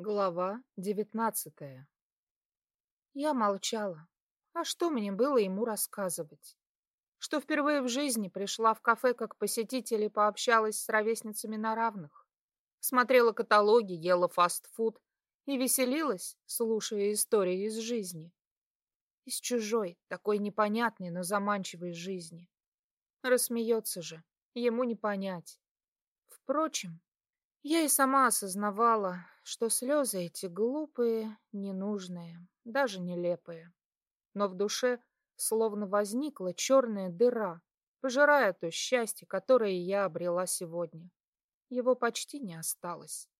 Глава девятнадцатая Я молчала. А что мне было ему рассказывать? Что впервые в жизни пришла в кафе как посетитель и пообщалась с ровесницами на равных. Смотрела каталоги, ела фастфуд и веселилась, слушая истории из жизни. Из чужой, такой непонятной, но заманчивой жизни. Рассмеется же, ему не понять. Впрочем, я и сама осознавала, что слезы эти глупые, ненужные, даже нелепые. Но в душе словно возникла черная дыра, пожирая то счастье, которое я обрела сегодня. Его почти не осталось.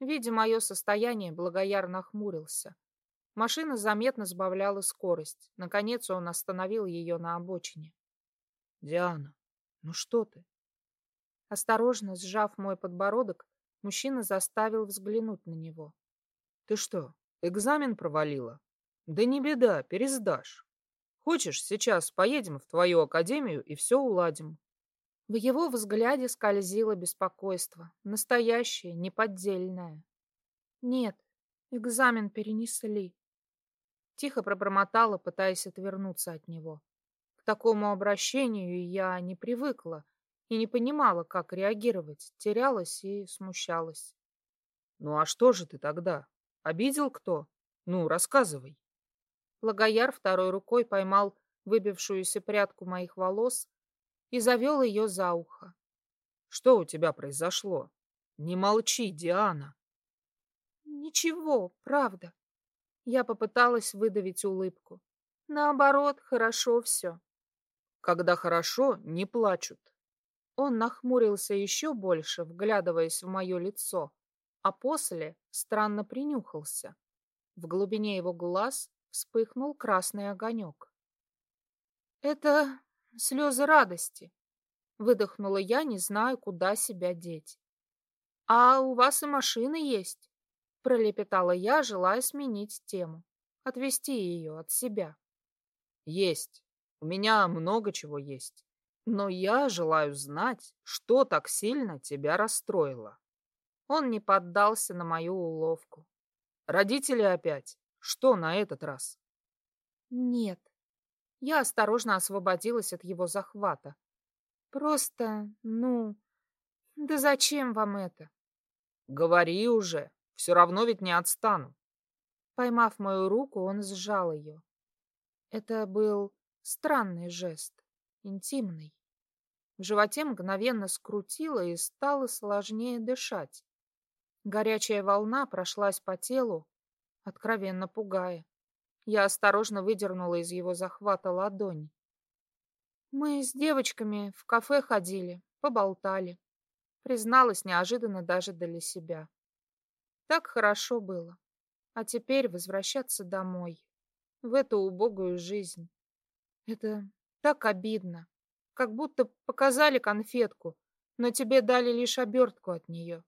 Видя мое состояние, Благояр нахмурился. Машина заметно сбавляла скорость. Наконец он остановил ее на обочине. — Диана, ну что ты? Осторожно сжав мой подбородок, мужчина заставил взглянуть на него. «Ты что, экзамен провалила? Да не беда, пересдашь. Хочешь, сейчас поедем в твою академию и все уладим». В его взгляде скользило беспокойство, настоящее, неподдельное. «Нет, экзамен перенесли». Тихо пробормотала, пытаясь отвернуться от него. К такому обращению я не привыкла, и не понимала, как реагировать, терялась и смущалась. «Ну а что же ты тогда? Обидел кто? Ну, рассказывай». Логояр второй рукой поймал выбившуюся прядку моих волос и завел ее за ухо. «Что у тебя произошло? Не молчи, Диана!» «Ничего, правда». Я попыталась выдавить улыбку. Наоборот, хорошо все. Когда хорошо, не плачут. Он нахмурился еще больше, вглядываясь в мое лицо, а после странно принюхался. В глубине его глаз вспыхнул красный огонек. «Это слезы радости», — выдохнула я, не знаю, куда себя деть. «А у вас и машины есть?» — пролепетала я, желая сменить тему, отвести ее от себя. «Есть. У меня много чего есть. Но я желаю знать, что так сильно тебя расстроило. Он не поддался на мою уловку. Родители опять. Что на этот раз? Нет. Я осторожно освободилась от его захвата. Просто, ну... Да зачем вам это? Говори уже. Все равно ведь не отстану. Поймав мою руку, он сжал ее. Это был странный жест интимный. В животе мгновенно скрутило и стало сложнее дышать. Горячая волна прошлась по телу, откровенно пугая. Я осторожно выдернула из его захвата ладонь. Мы с девочками в кафе ходили, поболтали. Призналась неожиданно даже для себя. Так хорошо было. А теперь возвращаться домой, в эту убогую жизнь. Это так обидно. Как будто показали конфетку, но тебе дали лишь обертку от нее.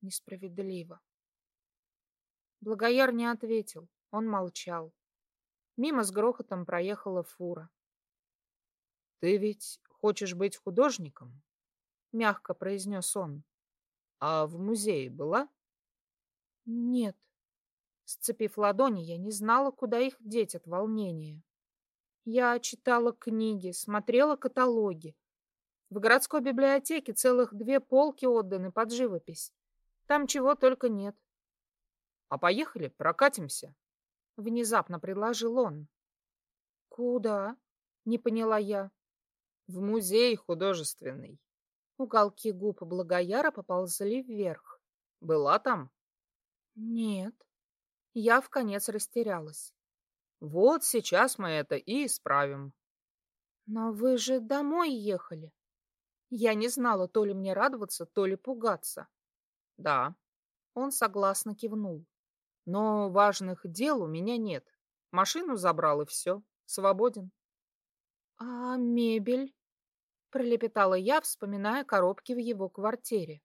Несправедливо. Благояр не ответил. Он молчал. Мимо с грохотом проехала фура. «Ты ведь хочешь быть художником?» — мягко произнес он. «А в музее была?» «Нет». Сцепив ладони, я не знала, куда их деть от волнения. Я читала книги, смотрела каталоги. В городской библиотеке целых две полки отданы под живопись. Там чего только нет. — А поехали, прокатимся? — внезапно предложил он. — Куда? — не поняла я. — В музей художественный. Уголки губ Благояра поползли вверх. — Была там? — Нет. Я в конец растерялась. Вот сейчас мы это и исправим. Но вы же домой ехали. Я не знала, то ли мне радоваться, то ли пугаться. Да. Он согласно кивнул. Но важных дел у меня нет. Машину забрал и все. Свободен. А мебель? Пролепетала я, вспоминая коробки в его квартире.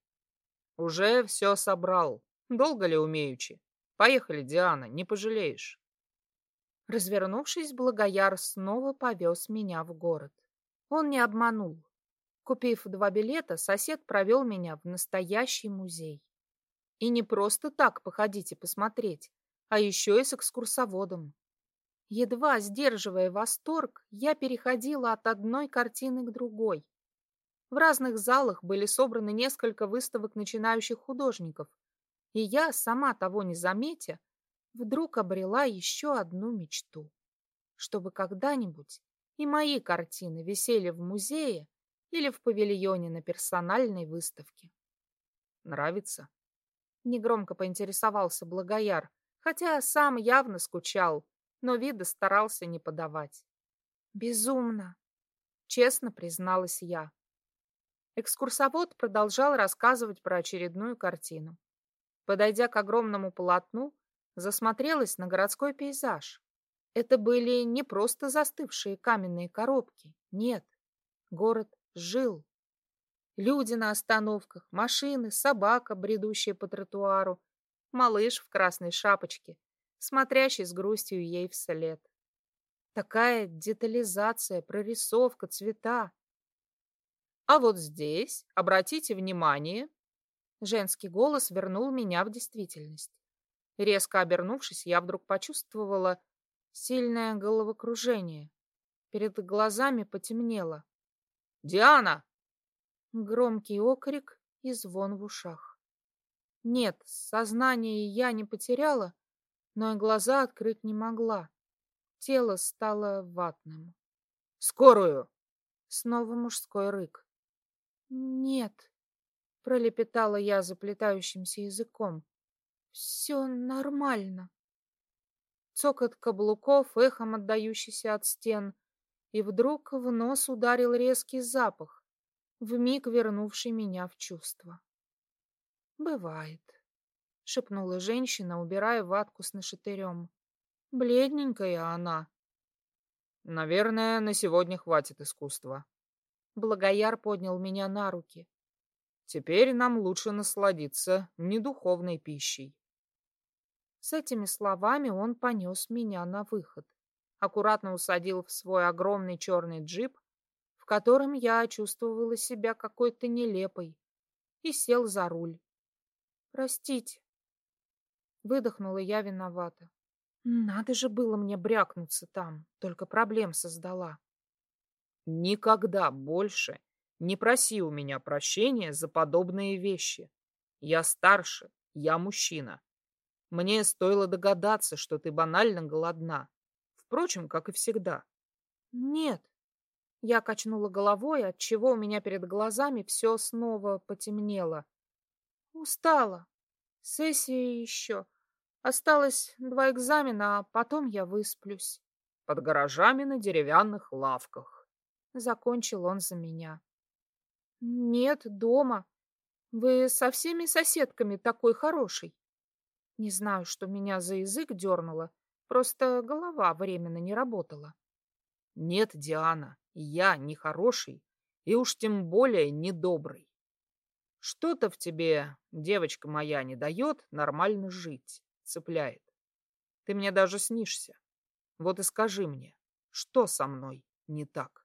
Уже все собрал. Долго ли умеючи? Поехали, Диана, не пожалеешь. Развернувшись, Благояр снова повез меня в город. Он не обманул. Купив два билета, сосед провел меня в настоящий музей. И не просто так походить и посмотреть, а еще и с экскурсоводом. Едва сдерживая восторг, я переходила от одной картины к другой. В разных залах были собраны несколько выставок начинающих художников, и я, сама того не заметя, вдруг обрела еще одну мечту. Чтобы когда-нибудь и мои картины висели в музее или в павильоне на персональной выставке. Нравится? Негромко поинтересовался Благояр, хотя сам явно скучал, но вида старался не подавать. Безумно, честно призналась я. Экскурсовод продолжал рассказывать про очередную картину. Подойдя к огромному полотну, засмотрелась на городской пейзаж. Это были не просто застывшие каменные коробки. Нет, город жил. Люди на остановках, машины, собака, бредущая по тротуару, малыш в красной шапочке, смотрящий с грустью ей вслед. Такая детализация, прорисовка, цвета. А вот здесь, обратите внимание, женский голос вернул меня в действительность. Резко обернувшись, я вдруг почувствовала сильное головокружение. Перед глазами потемнело. «Диана!» Громкий окрик и звон в ушах. Нет, сознание я не потеряла, но и глаза открыть не могла. Тело стало ватным. «Скорую!» Снова мужской рык. «Нет», — пролепетала я заплетающимся языком. «Все нормально». Цокот каблуков, эхом отдающийся от стен, и вдруг в нос ударил резкий запах, вмиг вернувший меня в чувство. «Бывает», — шепнула женщина, убирая ватку с нашатырем. «Бледненькая она». «Наверное, на сегодня хватит искусства». Благояр поднял меня на руки. «Теперь нам лучше насладиться недуховной пищей». С этими словами он понес меня на выход. Аккуратно усадил в свой огромный черный джип, в котором я чувствовала себя какой-то нелепой, и сел за руль. «Простите», — выдохнула я виновата. Надо же было мне брякнуться там, только проблем создала. Никогда больше не проси у меня прощения за подобные вещи. Я старше, я мужчина. Мне стоило догадаться, что ты банально голодна. Впрочем, как и всегда. Нет. Я качнула головой, отчего у меня перед глазами все снова потемнело. Устала. Сессия еще. Осталось два экзамена, а потом я высплюсь. Под гаражами на деревянных лавках. Закончил он за меня. Нет, дома. Вы со всеми соседками такой хороший. Не знаю, что меня за язык дернуло, просто голова временно не работала. Нет, Диана, я не хороший и уж тем более не добрый. Что-то в тебе, девочка моя, не дает нормально жить, цепляет. Ты мне даже снишься. Вот и скажи мне, что со мной не так?